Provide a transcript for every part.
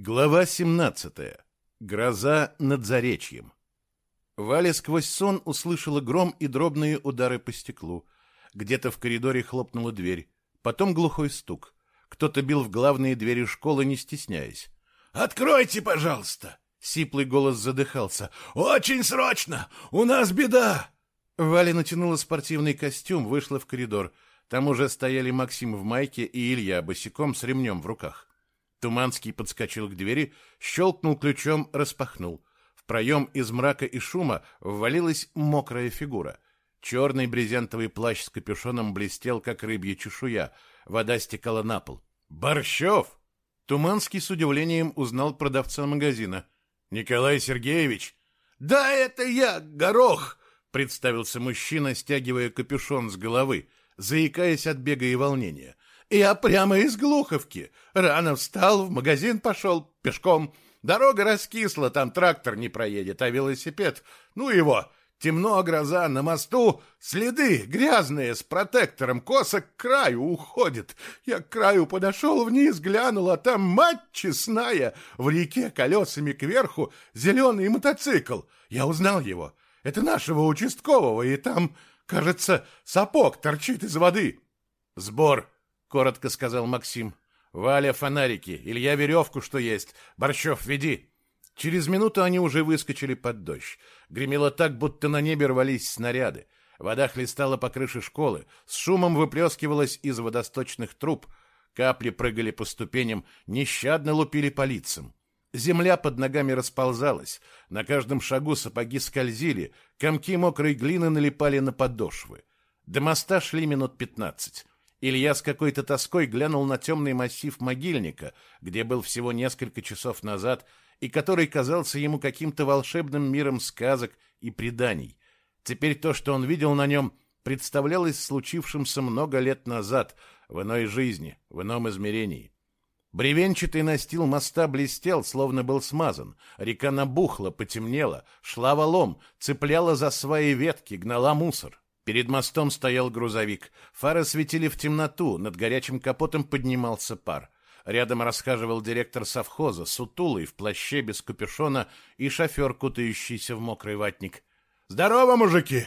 Глава 17. Гроза над Заречьем. Валя сквозь сон услышала гром и дробные удары по стеклу. Где-то в коридоре хлопнула дверь. Потом глухой стук. Кто-то бил в главные двери школы, не стесняясь. «Откройте, пожалуйста!» Сиплый голос задыхался. «Очень срочно! У нас беда!» Валя натянула спортивный костюм, вышла в коридор. Там уже стояли Максим в майке и Илья босиком с ремнем в руках. Туманский подскочил к двери, щелкнул ключом, распахнул. В проем из мрака и шума ввалилась мокрая фигура. Черный брезентовый плащ с капюшоном блестел, как рыбья чешуя. Вода стекала на пол. «Борщев!» Туманский с удивлением узнал продавца магазина. «Николай Сергеевич!» «Да, это я, Горох!» — представился мужчина, стягивая капюшон с головы, заикаясь от бега и волнения. Я прямо из Глуховки. Рано встал, в магазин пошел, пешком. Дорога раскисла, там трактор не проедет, а велосипед... Ну его, темно, гроза, на мосту следы грязные, с протектором, косо к краю уходит. Я к краю подошел вниз, глянул, а там мать честная, в реке колесами кверху зеленый мотоцикл. Я узнал его. Это нашего участкового, и там, кажется, сапог торчит из воды. Сбор — коротко сказал Максим. «Валя, фонарики, Илья, веревку, что есть. Борщев, веди!» Через минуту они уже выскочили под дождь. Гремело так, будто на небе рвались снаряды. Вода хлестала по крыше школы, с шумом выплескивалась из водосточных труб. Капли прыгали по ступеням, нещадно лупили по лицам. Земля под ногами расползалась, на каждом шагу сапоги скользили, комки мокрой глины налипали на подошвы. До моста шли минут пятнадцать. Илья с какой-то тоской глянул на темный массив могильника, где был всего несколько часов назад, и который казался ему каким-то волшебным миром сказок и преданий. Теперь то, что он видел на нем, представлялось случившимся много лет назад, в иной жизни, в ином измерении. Бревенчатый настил моста блестел, словно был смазан. Река набухла, потемнела, шла валом, цепляла за свои ветки, гнала мусор. Перед мостом стоял грузовик. Фары светили в темноту, над горячим капотом поднимался пар. Рядом расхаживал директор совхоза, сутулый, в плаще без капюшона, и шофер, кутающийся в мокрый ватник. «Здорово, мужики!»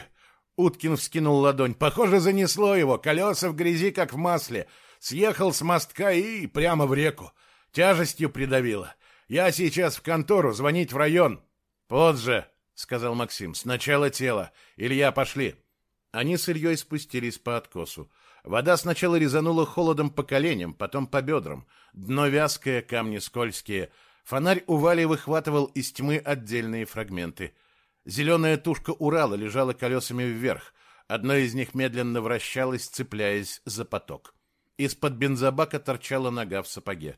Уткин вскинул ладонь. «Похоже, занесло его. Колеса в грязи, как в масле. Съехал с мостка и прямо в реку. Тяжестью придавило. Я сейчас в контору, звонить в район». «Позже», — сказал Максим. «Сначала тело. Илья, пошли». Они с Ильей спустились по откосу. Вода сначала резанула холодом по коленям, потом по бедрам. Дно вязкое, камни скользкие. Фонарь у Вали выхватывал из тьмы отдельные фрагменты. Зеленая тушка Урала лежала колесами вверх. Одно из них медленно вращалось, цепляясь за поток. Из-под бензобака торчала нога в сапоге.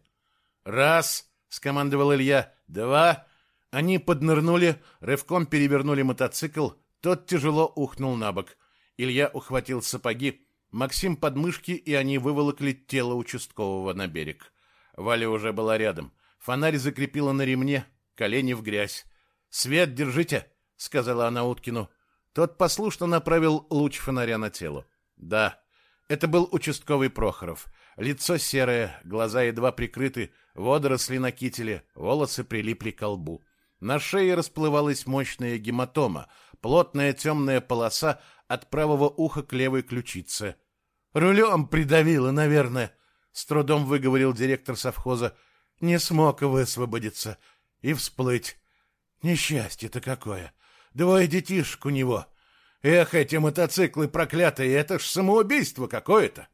«Раз!» — скомандовал Илья. «Два!» Они поднырнули, рывком перевернули мотоцикл. Тот тяжело ухнул на бок. Илья ухватил сапоги, Максим подмышки, и они выволокли тело участкового на берег. Валя уже была рядом. Фонарь закрепила на ремне, колени в грязь. «Свет держите!» — сказала она Уткину. Тот послушно направил луч фонаря на тело. Да, это был участковый Прохоров. Лицо серое, глаза едва прикрыты, водоросли на кителе, волосы прилипли к лбу. На шее расплывалась мощная гематома, плотная темная полоса от правого уха к левой ключице. «Рулем придавило, наверное», — с трудом выговорил директор совхоза. «Не смог высвободиться и всплыть. Несчастье-то какое! Двое детишек у него. Эх, эти мотоциклы проклятые, это ж самоубийство какое-то!»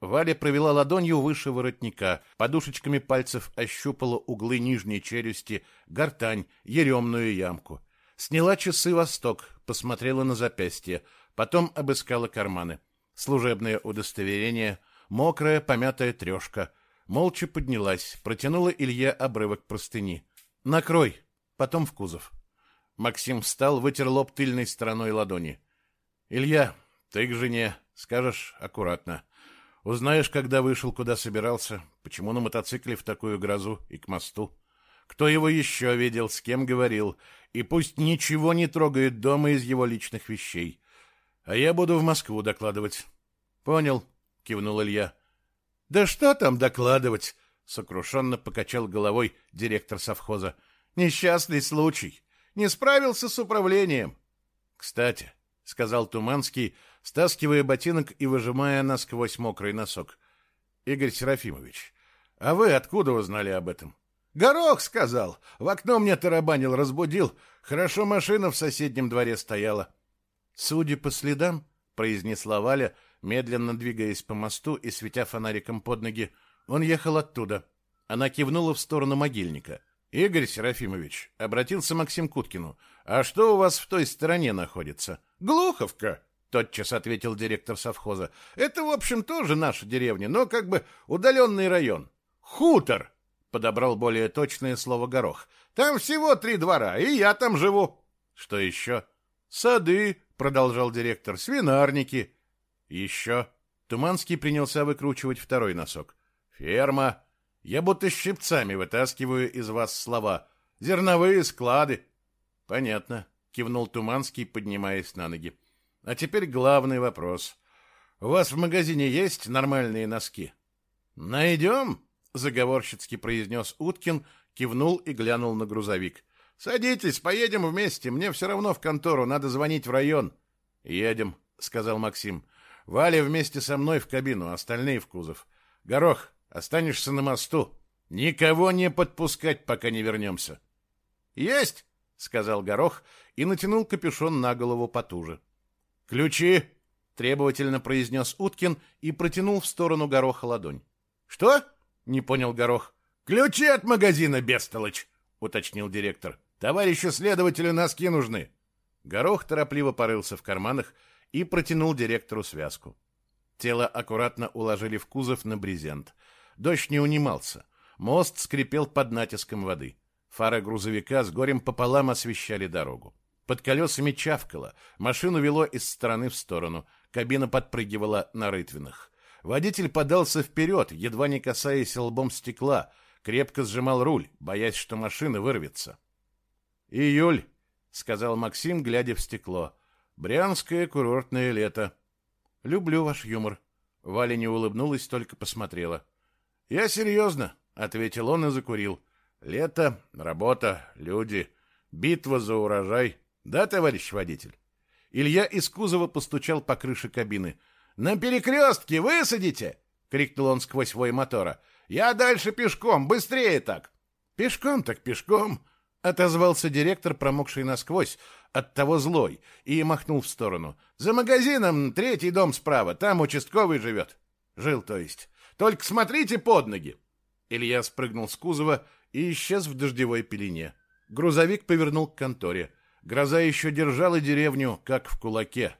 Валя провела ладонью выше воротника, подушечками пальцев ощупала углы нижней челюсти, гортань, еремную ямку. Сняла часы «Восток», посмотрела на запястье, потом обыскала карманы. Служебное удостоверение, мокрая помятая трешка. Молча поднялась, протянула Илье обрывок простыни. «Накрой, потом в кузов». Максим встал, вытер лоб тыльной стороной ладони. «Илья, ты к жене, скажешь аккуратно. Узнаешь, когда вышел, куда собирался, почему на мотоцикле в такую грозу и к мосту. Кто его еще видел, с кем говорил, и пусть ничего не трогает дома из его личных вещей. А я буду в Москву докладывать. Понял, кивнул Илья. Да что там докладывать? сокрушенно покачал головой директор совхоза. Несчастный случай. Не справился с управлением. Кстати, сказал Туманский, стаскивая ботинок и выжимая насквозь мокрый носок. Игорь Серафимович, а вы откуда узнали об этом? Горох сказал. В окно мне тарабанил, разбудил. Хорошо машина в соседнем дворе стояла. Судя по следам, произнесла Валя, медленно двигаясь по мосту и светя фонариком под ноги, он ехал оттуда. Она кивнула в сторону могильника. Игорь Серафимович, обратился Максим Куткину. А что у вас в той стороне находится? Глуховка, тотчас ответил директор совхоза. Это, в общем, тоже наша деревня, но как бы удаленный район. Хутор, подобрал более точное слово горох. Там всего три двора, и я там живу. Что еще? Сады, продолжал директор, свинарники. Еще. Туманский принялся выкручивать второй носок. Ферма. Я будто щипцами вытаскиваю из вас слова. Зерновые склады. Понятно, кивнул Туманский, поднимаясь на ноги. А теперь главный вопрос. У вас в магазине есть нормальные носки? Найдем, заговорщицки произнес Уткин, кивнул и глянул на грузовик. Садитесь, поедем вместе. Мне все равно в контору, надо звонить в район. Едем, сказал Максим. Валя вместе со мной в кабину, остальные в кузов. Горох, останешься на мосту. Никого не подпускать, пока не вернемся. Есть, сказал Горох и натянул капюшон на голову потуже. Ключи, требовательно произнес Уткин и протянул в сторону Гороха ладонь. Что? Не понял Горох. Ключи от магазина, бестолочь, уточнил директор. Товарищу следователю носки нужны. Горох торопливо порылся в карманах и протянул директору связку. Тело аккуратно уложили в кузов на брезент. Дождь не унимался. Мост скрипел под натиском воды. Фары грузовика с горем пополам освещали дорогу. Под колесами чавкало, машину вело из стороны в сторону, кабина подпрыгивала на рытвинах. Водитель подался вперед, едва не касаясь лбом стекла, крепко сжимал руль, боясь, что машина вырвется. «Июль», — сказал Максим, глядя в стекло. Брянское курортное лето. Люблю ваш юмор. Валя не улыбнулась, только посмотрела. Я серьезно, ответил он и закурил. Лето, работа, люди, битва за урожай. Да, товарищ водитель? Илья из кузова постучал по крыше кабины. «На перекрестке высадите!» — крикнул он сквозь вой мотора. «Я дальше пешком, быстрее так!» «Пешком так пешком!» — отозвался директор, промокший насквозь, оттого злой, и махнул в сторону. «За магазином третий дом справа, там участковый живет». «Жил, то есть. Только смотрите под ноги». Илья спрыгнул с кузова и исчез в дождевой пелене. Грузовик повернул к конторе. Гроза еще держала деревню, как в кулаке.